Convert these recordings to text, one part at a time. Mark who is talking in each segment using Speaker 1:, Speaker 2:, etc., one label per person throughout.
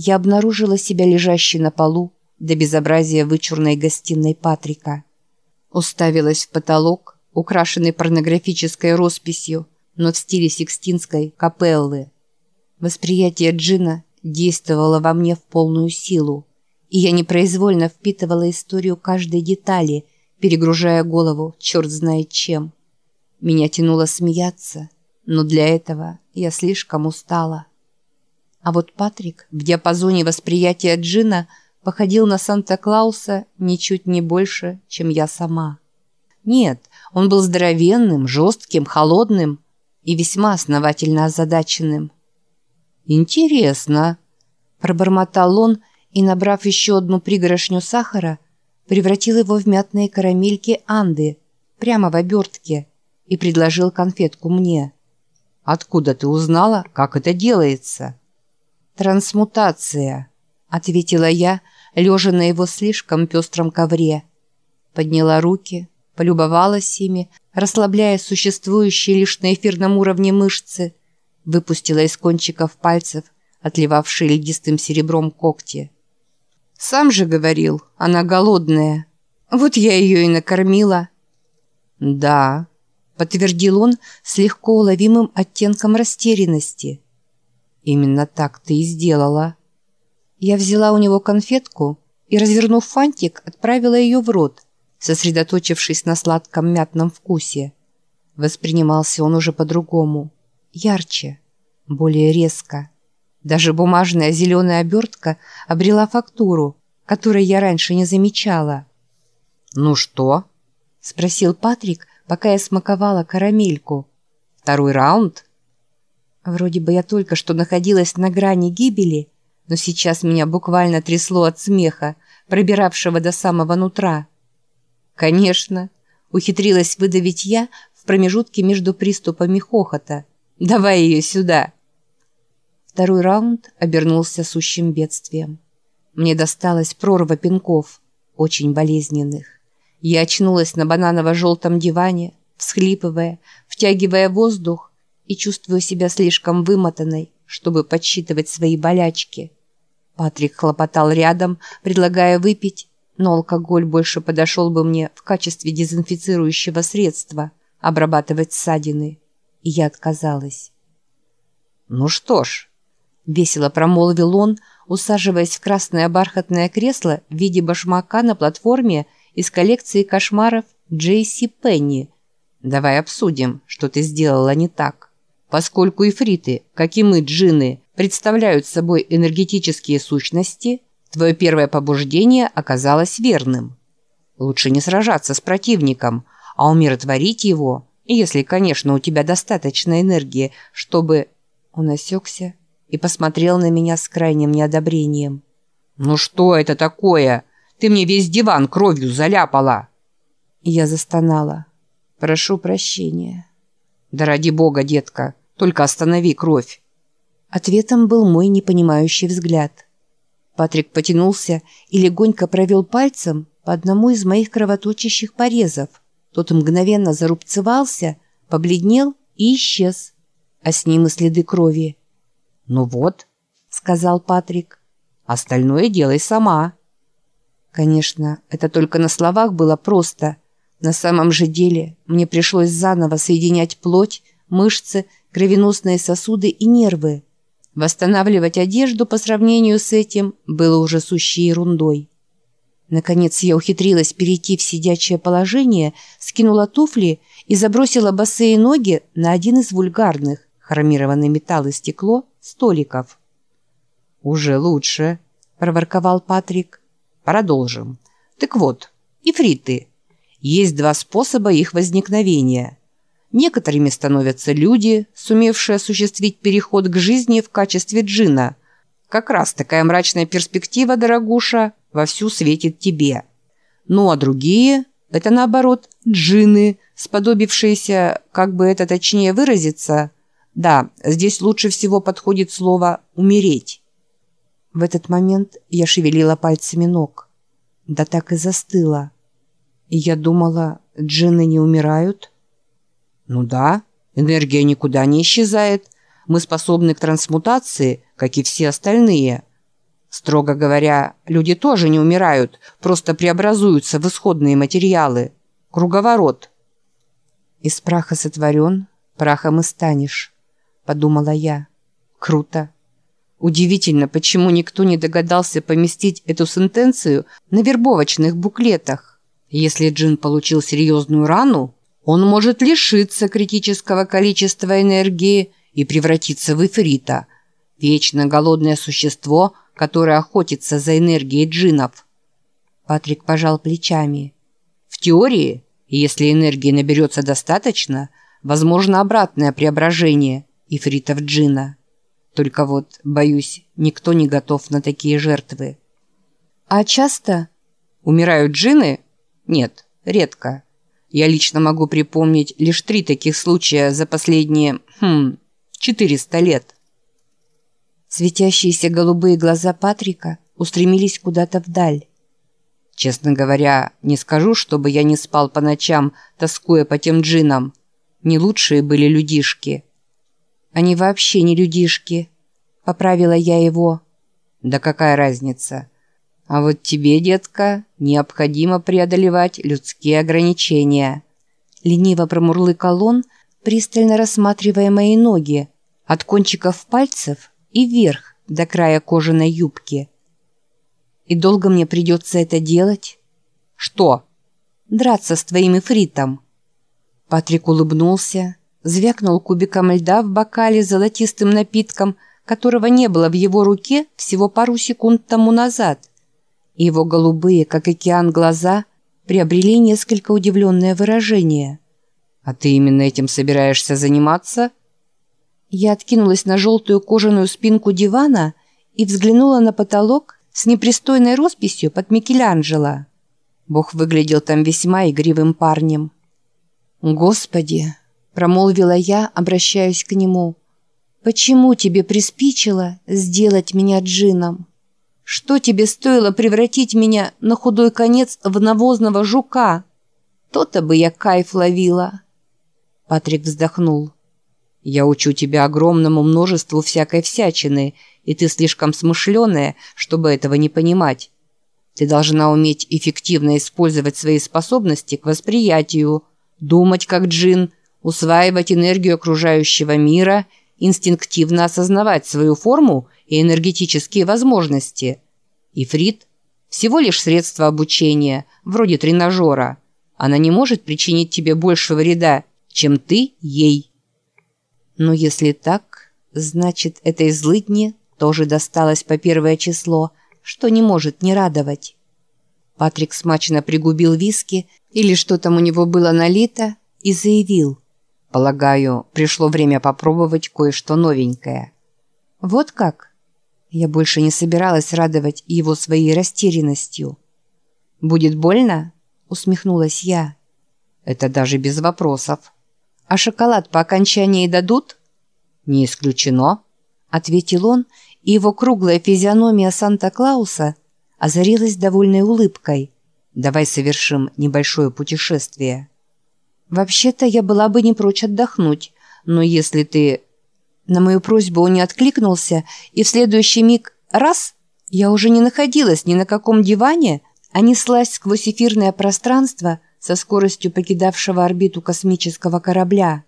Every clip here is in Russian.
Speaker 1: я обнаружила себя лежащей на полу до безобразия вычурной гостиной Патрика. Уставилась в потолок, украшенный порнографической росписью, но в стиле Сикстинской капеллы. Восприятие Джина действовало во мне в полную силу, и я непроизвольно впитывала историю каждой детали, перегружая голову черт знает чем. Меня тянуло смеяться, но для этого я слишком устала. А вот Патрик в диапазоне восприятия Джина походил на Санта-Клауса ничуть не больше, чем я сама. Нет, он был здоровенным, жестким, холодным и весьма основательно озадаченным. «Интересно», – пробормотал он и, набрав еще одну пригорошню сахара, превратил его в мятные карамельки Анды прямо в обертке и предложил конфетку мне. «Откуда ты узнала, как это делается?» «Трансмутация», — ответила я, лежа на его слишком пестром ковре. Подняла руки, полюбовалась ими, расслабляя существующие лишь на эфирном уровне мышцы, выпустила из кончиков пальцев, отливавшие льдистым серебром когти. «Сам же говорил, она голодная. Вот я ее и накормила». «Да», — подтвердил он с легко уловимым оттенком растерянности. Именно так ты и сделала. Я взяла у него конфетку и, развернув фантик, отправила ее в рот, сосредоточившись на сладком мятном вкусе. Воспринимался он уже по-другому, ярче, более резко. Даже бумажная зеленая обертка обрела фактуру, которой я раньше не замечала. «Ну что?» – спросил Патрик, пока я смаковала карамельку. «Второй раунд?» Вроде бы я только что находилась на грани гибели, но сейчас меня буквально трясло от смеха, пробиравшего до самого нутра. Конечно, ухитрилась выдавить я в промежутке между приступами хохота. «Давай ее сюда!» Второй раунд обернулся сущим бедствием. Мне досталась прорва пинков, очень болезненных. Я очнулась на бананово-желтом диване, всхлипывая, втягивая воздух, и чувствую себя слишком вымотанной, чтобы подсчитывать свои болячки. Патрик хлопотал рядом, предлагая выпить, но алкоголь больше подошел бы мне в качестве дезинфицирующего средства обрабатывать ссадины, и я отказалась. «Ну что ж», — весело промолвил он, усаживаясь в красное бархатное кресло в виде башмака на платформе из коллекции кошмаров Джейси Пенни. «Давай обсудим, что ты сделала не так». Поскольку ифриты, как и мы, джинны, представляют собой энергетические сущности, твое первое побуждение оказалось верным. Лучше не сражаться с противником, а умиротворить его, если, конечно, у тебя достаточно энергии, чтобы... Он осекся и посмотрел на меня с крайним неодобрением. «Ну что это такое? Ты мне весь диван кровью заляпала!» Я застонала. «Прошу прощения». «Да ради бога, детка, только останови кровь!» Ответом был мой непонимающий взгляд. Патрик потянулся и легонько провел пальцем по одному из моих кровоточащих порезов. Тот мгновенно зарубцевался, побледнел и исчез, а с ним и следы крови. «Ну вот», — сказал Патрик, — «остальное делай сама». Конечно, это только на словах было просто. На самом же деле мне пришлось заново соединять плоть, мышцы, кровеносные сосуды и нервы. Восстанавливать одежду по сравнению с этим было уже сущей ерундой. Наконец я ухитрилась перейти в сидячее положение, скинула туфли и забросила босые ноги на один из вульгарных, хромированный металл и стекло, столиков. «Уже лучше», — проворковал Патрик. «Продолжим. Так вот, ифриты. Есть два способа их возникновения. Некоторыми становятся люди, сумевшие осуществить переход к жизни в качестве джина. Как раз такая мрачная перспектива, дорогуша, вовсю светит тебе. Ну а другие – это наоборот джины, сподобившиеся, как бы это точнее выразиться. Да, здесь лучше всего подходит слово «умереть». В этот момент я шевелила пальцами ног. Да так и застыла. Я думала, джины не умирают – ну да, энергия никуда не исчезает. Мы способны к трансмутации, как и все остальные. Строго говоря, люди тоже не умирают, просто преобразуются в исходные материалы. Круговорот. «Из праха сотворен, прахом и станешь», — подумала я. «Круто». Удивительно, почему никто не догадался поместить эту сентенцию на вербовочных буклетах. Если джин получил серьезную рану, он может лишиться критического количества энергии и превратиться в эфрита, вечно голодное существо, которое охотится за энергией джинов. Патрик пожал плечами. В теории, если энергии наберется достаточно, возможно обратное преображение ифритов джина. Только вот, боюсь, никто не готов на такие жертвы. А часто? Умирают джины? Нет, редко. Я лично могу припомнить лишь три таких случая за последние, хм, 400 лет. Светящиеся голубые глаза Патрика устремились куда-то вдаль. Честно говоря, не скажу, чтобы я не спал по ночам, тоскуя по тем джинам. Не лучшие были людишки. Они вообще не людишки. Поправила я его. Да какая разница? А вот тебе, детка, необходимо преодолевать людские ограничения. Лениво промурлыкал он, пристально рассматривая мои ноги, от кончиков пальцев и вверх до края кожаной юбки. И долго мне придется это делать? Что? Драться с твоим эфритом. Патрик улыбнулся, звякнул кубиком льда в бокале золотистым напитком, которого не было в его руке всего пару секунд тому назад. Его голубые, как океан, глаза приобрели несколько удивленное выражение. «А ты именно этим собираешься заниматься?» Я откинулась на желтую кожаную спинку дивана и взглянула на потолок с непристойной росписью под Микеланджело. Бог выглядел там весьма игривым парнем. «Господи!» Промолвила я, обращаясь к нему. «Почему тебе приспичило сделать меня джином? Что тебе стоило превратить меня на худой конец в навозного жука? То-то бы я кайф ловила». Патрик вздохнул. «Я учу тебя огромному множеству всякой всячины, и ты слишком смышленая, чтобы этого не понимать. Ты должна уметь эффективно использовать свои способности к восприятию, думать как джин, усваивать энергию окружающего мира, инстинктивно осознавать свою форму и энергетические возможности. Ифрит – всего лишь средство обучения, вроде тренажера. Она не может причинить тебе больше вреда, чем ты ей. Но если так, значит, этой злыдне тоже досталось по первое число, что не может не радовать. Патрик смачно пригубил виски или что там у него было налито и заявил – Полагаю, пришло время попробовать кое-что новенькое. Вот как? Я больше не собиралась радовать его своей растерянностью. «Будет больно?» – усмехнулась я. «Это даже без вопросов». «А шоколад по окончании дадут?» «Не исключено», – ответил он, и его круглая физиономия Санта-Клауса озарилась довольной улыбкой. «Давай совершим небольшое путешествие». «Вообще-то я была бы не прочь отдохнуть, но если ты...» На мою просьбу он не откликнулся, и в следующий миг «раз» я уже не находилась ни на каком диване, а неслась сквозь эфирное пространство со скоростью покидавшего орбиту космического корабля.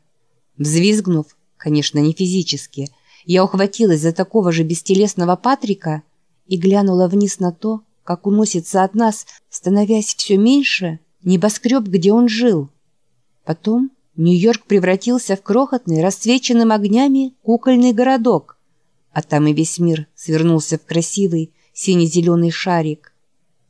Speaker 1: Взвизгнув, конечно, не физически, я ухватилась за такого же бестелесного Патрика и глянула вниз на то, как уносится от нас, становясь все меньше, небоскреб, где он жил. Потом Нью-Йорк превратился в крохотный, расцвеченным огнями кукольный городок, а там и весь мир свернулся в красивый сине-зеленый шарик.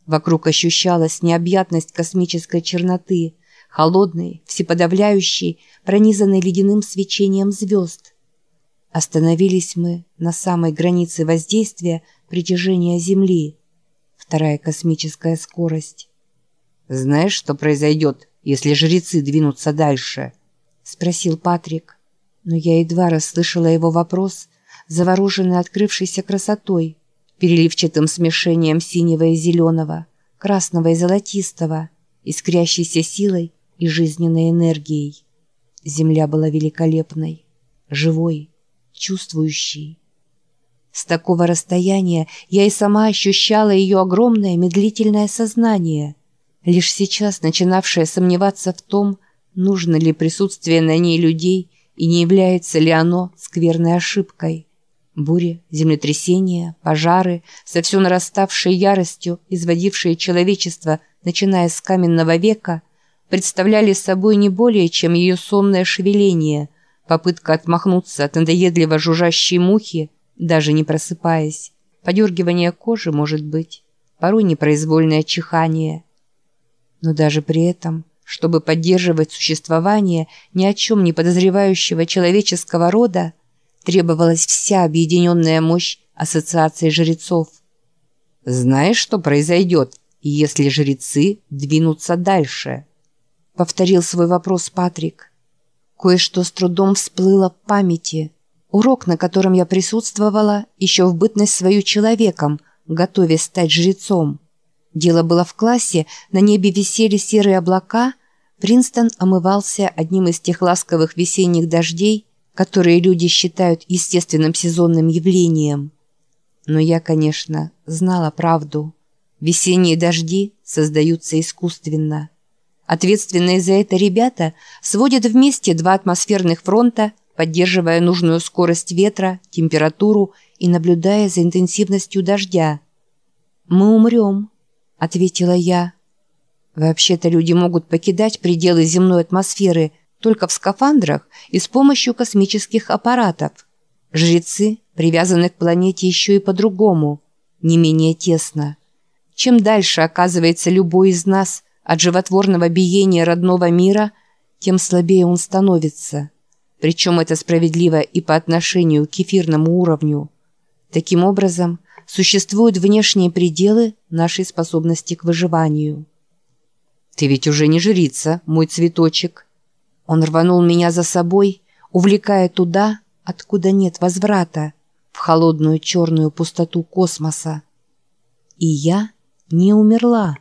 Speaker 1: Вокруг ощущалась необъятность космической черноты, холодной, всеподавляющей, пронизанной ледяным свечением звезд. Остановились мы на самой границе воздействия притяжения Земли. Вторая космическая скорость. «Знаешь, что произойдет, если жрецы двинутся дальше?» — спросил Патрик. Но я едва расслышала его вопрос, завороженный открывшейся красотой, переливчатым смешением синего и зеленого, красного и золотистого, искрящейся силой и жизненной энергией. Земля была великолепной, живой, чувствующей. С такого расстояния я и сама ощущала ее огромное медлительное сознание, лишь сейчас начинавшее сомневаться в том, нужно ли присутствие на ней людей и не является ли оно скверной ошибкой. Бури, землетрясения, пожары, со все нараставшей яростью, изводившие человечество, начиная с каменного века, представляли собой не более, чем ее сонное шевеление, попытка отмахнуться от надоедливо жужжащей мухи, даже не просыпаясь. Подергивание кожи, может быть, порой непроизвольное чихание. Но даже при этом, чтобы поддерживать существование ни о чем не подозревающего человеческого рода, требовалась вся объединенная мощь ассоциации жрецов. «Знаешь, что произойдет, если жрецы двинутся дальше?» Повторил свой вопрос Патрик. Кое-что с трудом всплыло в памяти – Урок, на котором я присутствовала, еще в бытность свою человеком, готовясь стать жрецом. Дело было в классе, на небе висели серые облака, Принстон омывался одним из тех ласковых весенних дождей, которые люди считают естественным сезонным явлением. Но я, конечно, знала правду. Весенние дожди создаются искусственно. Ответственные за это ребята сводят вместе два атмосферных фронта поддерживая нужную скорость ветра, температуру и наблюдая за интенсивностью дождя. «Мы умрем», — ответила я. «Вообще-то люди могут покидать пределы земной атмосферы только в скафандрах и с помощью космических аппаратов. Жрецы привязаны к планете еще и по-другому, не менее тесно. Чем дальше оказывается любой из нас от животворного биения родного мира, тем слабее он становится». Причем это справедливо и по отношению к эфирному уровню. Таким образом, существуют внешние пределы нашей способности к выживанию. «Ты ведь уже не жрица, мой цветочек». Он рванул меня за собой, увлекая туда, откуда нет возврата, в холодную черную пустоту космоса. И я не умерла.